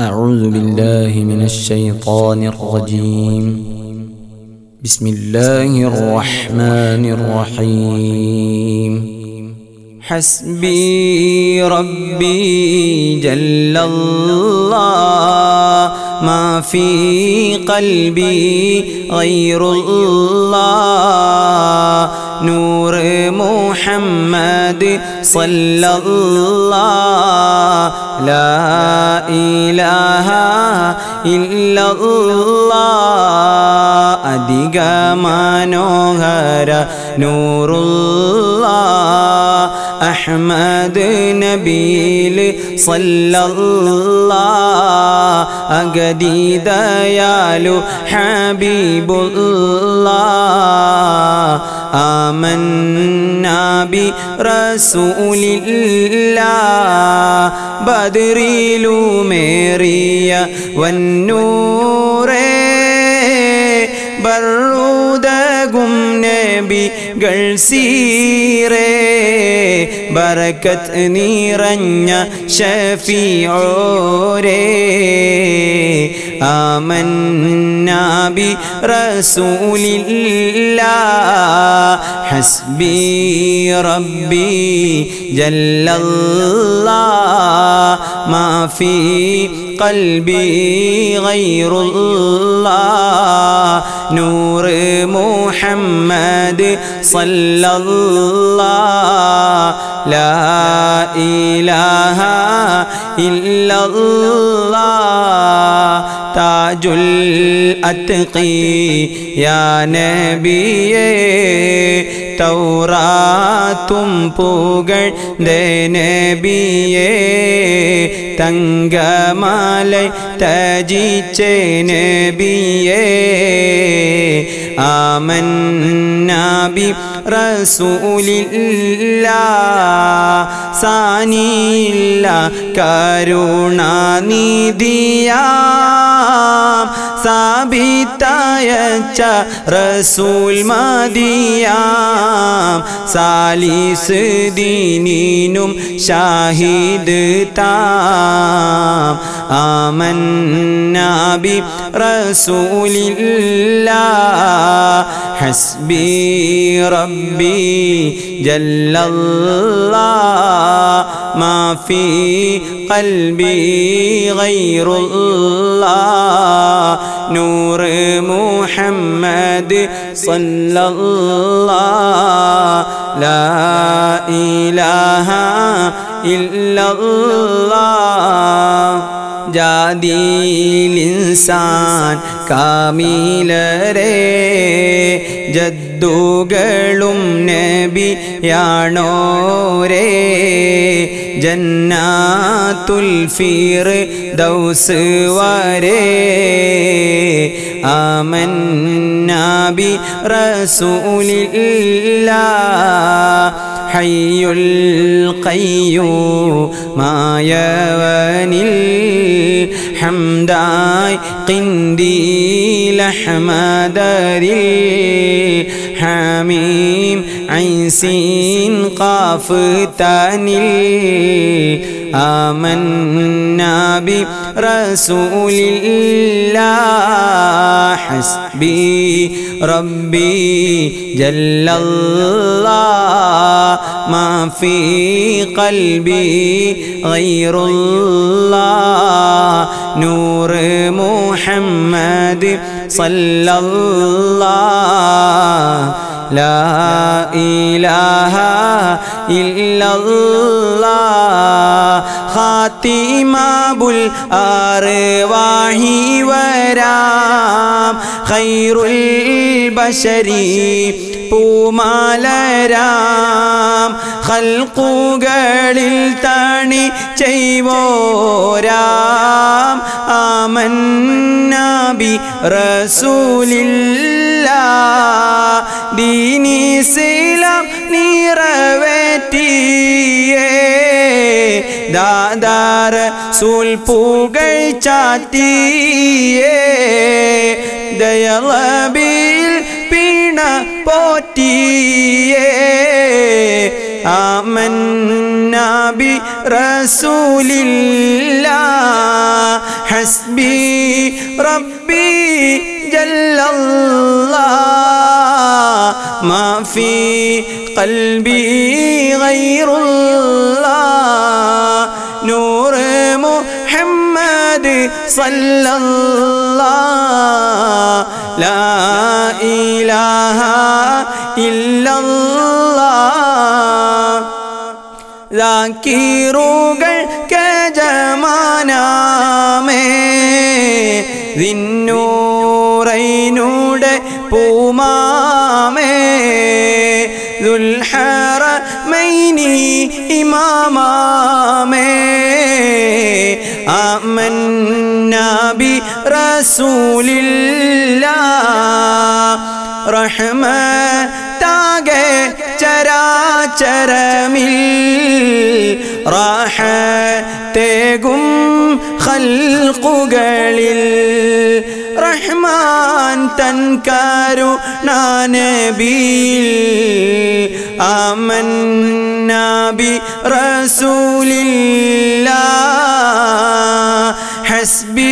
أعوذ بالله من الشيطان الرجيم. بسم الله الرحمن الرحيم. حسبي ربي جل الله. ما في قلبي غير الله. نور محمد صلى الله لا إله إلا الله അധിക മനോഹര നൂറുള്ള അഹ്മദ് നബീൽ സല്ലല്ല അഗദീദയാലു ഹബീബുള്ള آمنا برسول الله ബദറിലുമേറിയ വന്നൂറേ ബറൂദകും നബികൾ സീറേ ബറക്കത്ത് നിറഞ്ഞ ഷഫിയോരേ آمنا برسول الله. حسبي ربي جل الله. ما في قلبي غير الله. نور محمد صلى الله. لا إله إلا الله تاج الأتقي يا نبي തൗറാത്തും പൂകൾ നബിയേ തങ്കമാലൈ തജിച്ച നബിയേ ആമന്നാബി റസൂലില്ല സാനിയില്ല കരുണാനിധിയാ. ثابتايچ رسول مديام سالس دينينم شاهد تام آمنا برسول الله حسبي ربي جل الله ما في قلبي غير الله നൂറ് മുഹമ്മദ് സല്ലല്ലാ ലാ ഇലാഹ ഇല്ലല്ലാ ജാതിയിലിൻസാൻ കാമീലരേ ജദ്ദുകളും നബിയാണോരേ ജന്നാത്തുൽ ഫീർ ദൗസ് വരേ ആമന്നാബി റസൂലില്ലാ ഹയ്യുൽ ഖയ്യൂമായവനിൽ ഹംദായ് ഖിന്ദീലഹമദരിൽ حميم. عين سين قاف تانيل آمنا برسول الله. حسبي ربي جل الله. ما في قلبي غير الله. نور محمد صلى الله لا إله إلا الله. خاتم الأرواح ورام خير البشر. പൂമാലരാം. ഹൽക്കുകളിൽ തണി ചെയ്വോരാം. ആമന്നാബി റസൂലില്ല. ദീനിസിലം നിറവേറ്റിയേ. ദാദാർ സൂൽ പൂകൾ ചാറ്റിയേ. ദയളബിൽ പിണ بوتي آمنا برسول الله حسبي ربي جل الله ما في قلبي غير الله نور محمد صلى الله لا إله إلا ഇല്ലല്ലാ. ീറുകൾ പൂമാമേ. ദുൽഹറ മൈനി ഇമാമാമേ. അമന്നാബി റസൂലില്ല. റഹ്മാൻ ചരമിൽ റാഹത്തേകും ഖൽഖുകളിൽ. റഹ്മാൻ തൻ കരുണാനബിയിൽ. ആമന്നാബി റസൂലില്ലാ. ഹസ്ബി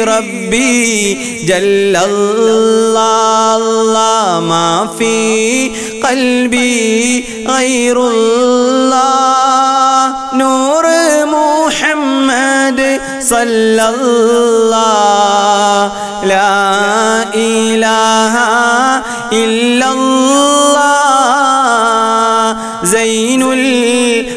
ربي جل الله, الله ما في قلبي غير الله. نور محمد صلى الله. لا إله إلا الله. زين العابدين.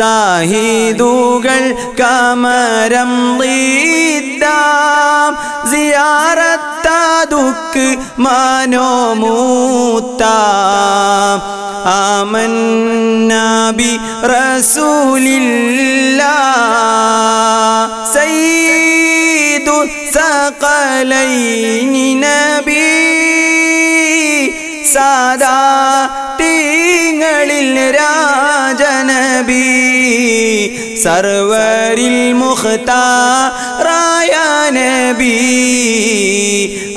സാഹിദുകൾ കമരം ലീദ്ദാം സിയാറത്താതുക്ക് മനോമൂത്താം ആമന്നാബി റസൂലില്ല സയ്യിദു സകലൈനി നബി. സാദാ തീങ്ങളിൽ രാജനബി. سرور المختار يا نبي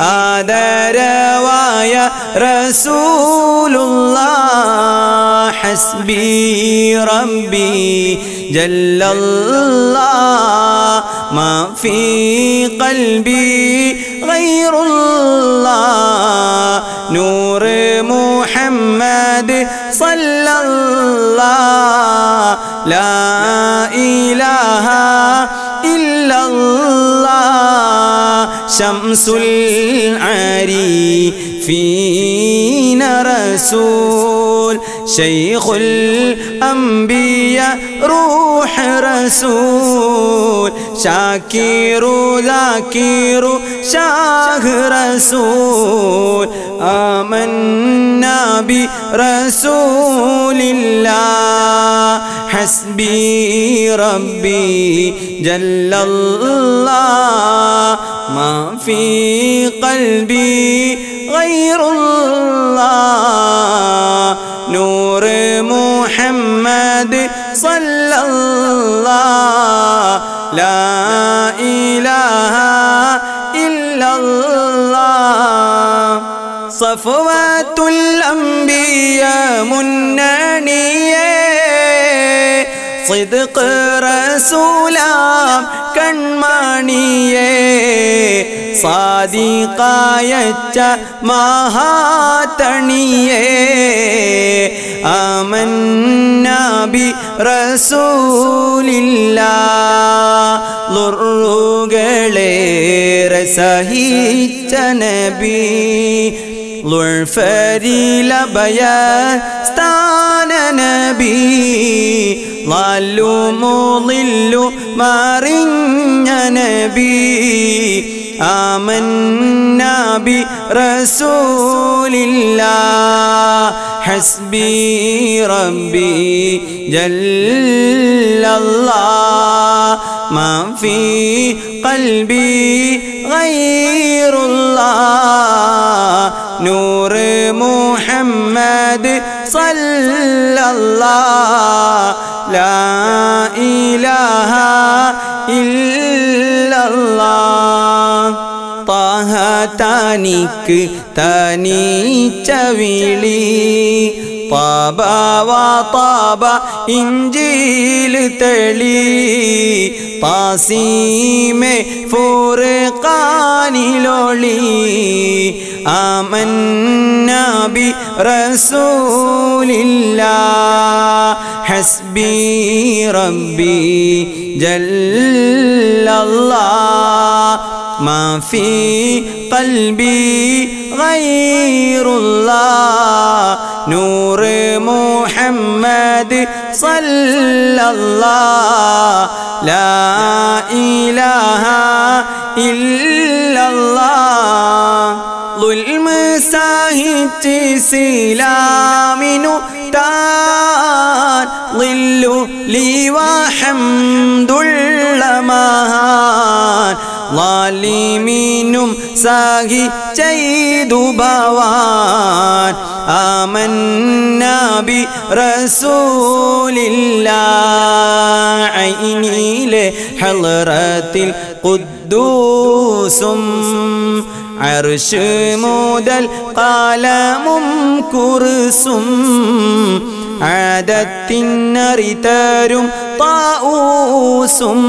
آدر ويا رسول الله حسبي ربي جل الله ما في قلبي غير الله نور لا إله إلا الله. شمس العريفين رسول. شيخ الأنبياء روح رسول. شاكر ذاكر شاه رسول. آمنا برسول الله. حسبي ربي جل الله. ما في قلبي غير الله. صلى الله لا إله إلا الله. صفوات الأنبياء منانية. صدق ரசூலாம் கண்மணியே சாதிகாயச்ச மகாத்தணியே آمنا بي ലുറുകളേറെ സഹിച്ച നബി ലുൾഫരിലഭയ സ്ഥാന നബി ലാലുമുളില്ലു മറിഞ്ഞ നബി آمنا برسول الله. حسبي ربي جل الله. ما في قلبي غير الله. نور محمد صلى الله. لا إله إلا الله. തനിക്ക് തനിച്ചവിളി പാപവ പാപ ഇഞ്ചിയിൽ തെളി. പാസീമേ ഫുർഖാനിലൊളി. ആമന്നബി റസൂലില്ല. ഹസ്ബി റബ്ബി ജല്ലല്ലാ. ما في قلبي غير الله. نور محمد صلى الله. لا إله إلا الله. ظلم ساهت سلام نتان ظل لي وحمد اللمهان സഹി ചെയ്തു ഭവാൻ ആമന്നാബി റസൂലില്ല ഐനിലെ ഹലറത്തിൽ ഖുദ്ദൂസും അർഷ് മുതൽ കാലമും കുറുസും ആദത്തിനറിതരും താഊസും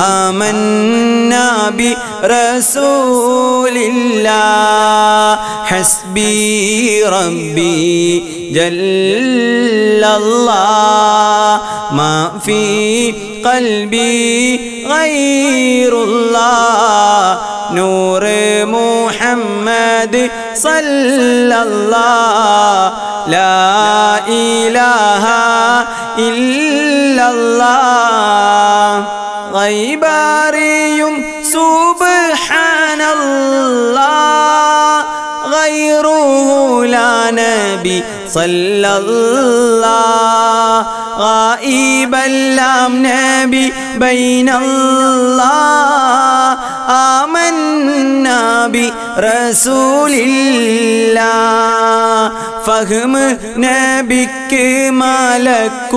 ആമന്നാബി റസൂലില്ല ഹസ്ബി റബ്ബി ജല്ലല്ലാ മാ ഫീ قلبي غير الله نور محمد صلى الله. لا إله إلا الله غيباري سبحان الله غيره لا نبي صلى الله. غائبا لم نبي بين الله. آمنا برسول الله فهم نبيك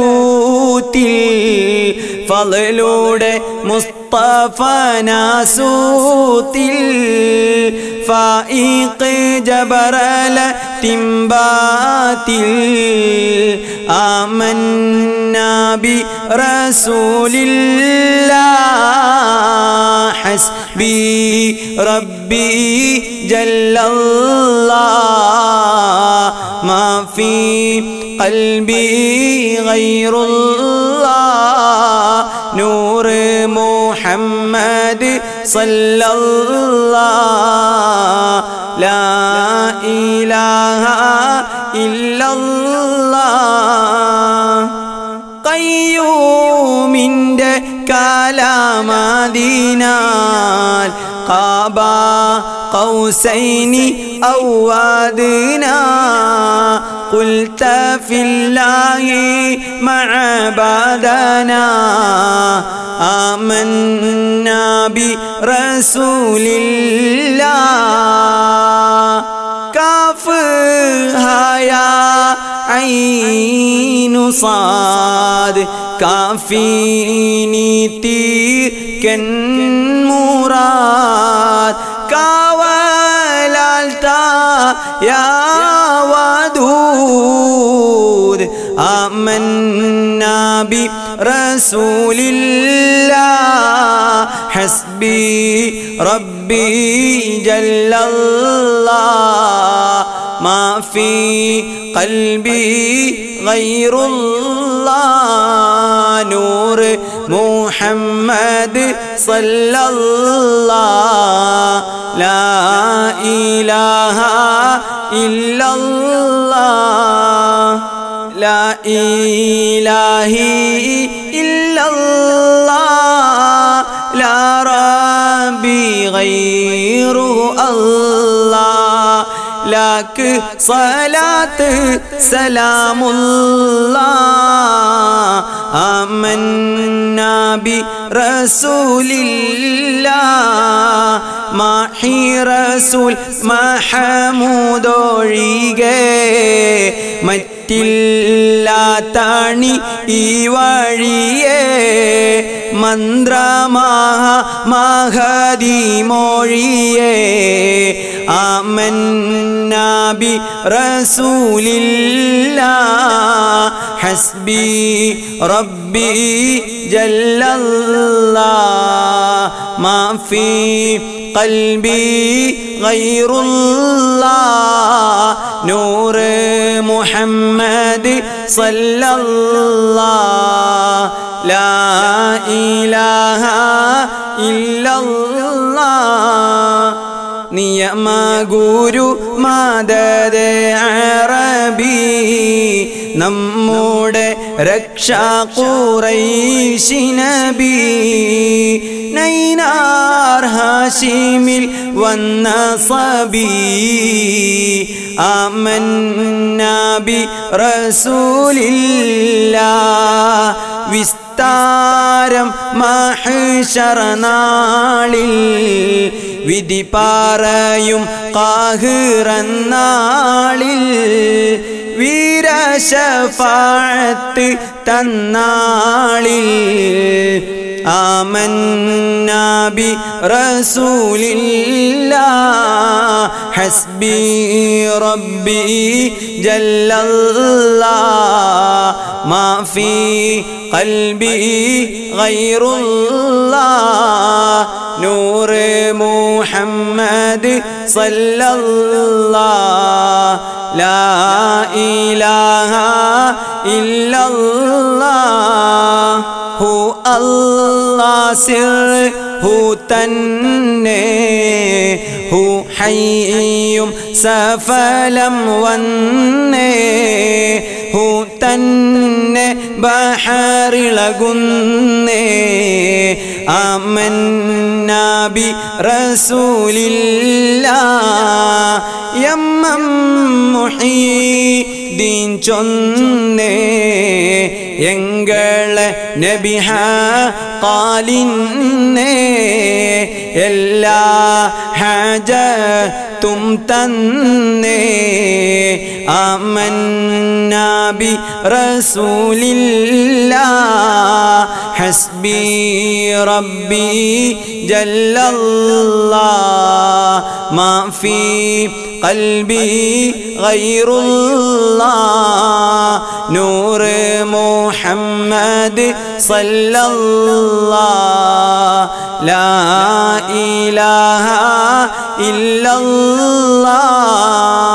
ملكوتي فضلود مصطفى ناسوتي فائق جبرل باطل. آمنا برسول الله. حسبي ربي جل الله. ما في قلبي غير الله. نور محمد صلى الله. لا إله إلا الله കയ്യൂമിൻ്റെ കാലാമദീനാൽ കാബ قوسين أو أدنى قلت في الله مع بدنا آمنا برسول الله كافها يا عين صاد. كافيني تير كن مراد. كاولالتا يا ودود. آمنا برسول الله. حسبي ربي جل الله. ما في قلبي غير الله نور محمد صلى الله لا إله إلا الله لا إله إلا الله لا ربي غير الله. لك صلاة سلام الله آمنا برسول الله മാഹി റസൂൽ മഹമൂദൊഴികെ മറ്റ് മറ്റില്ലാത്താണി ഈ വഴിയേ. മന്ത്രമാഹ മഹതി മൊഴിയേ ആമന്നാബി റസൂലില്ല. ഹസ്ബി റബ്ബി ജല്ലല്ലാ. മാ ഫീ قلبي غير الله نور محمد صلى الله لا إله إلا الله നിയമ ഗുരു മദദ അറബി നമ്മുടെ രക്ഷാ ഖുറൈശി നബി നൈനാർ ഹാഷിമിൽ വന്ന സബി ആമന്നാബി റസൂലില്ല. വിസ്താരം മഹിഷറനാളിൽ വിധി പാറയും കാഹിറന്നാളിൽ വീരശഫാത്ത് തന്നാളിൽ آمنا برسول الله. حسبي ربي جل الله. ما في قلبي غير الله. نور محمد صلى الله. لا إله إلا الله. الله سر هو تنه هو حي سفلم ونه هو تنه بحر لغنه آمنا برسول الله يمم محي دين جنه എങ്ങളെ നബിഹ കാലിന്നേ എല്ലാ ഹജ തും തന്നേ അമന്നാബി റസൂലില്ല ഹസ്ബി റബ്ബി ജല്ലല്ലാ മാ ഫീ قلبي غير الله. نور محمد صلى الله. لا إله إلا الله.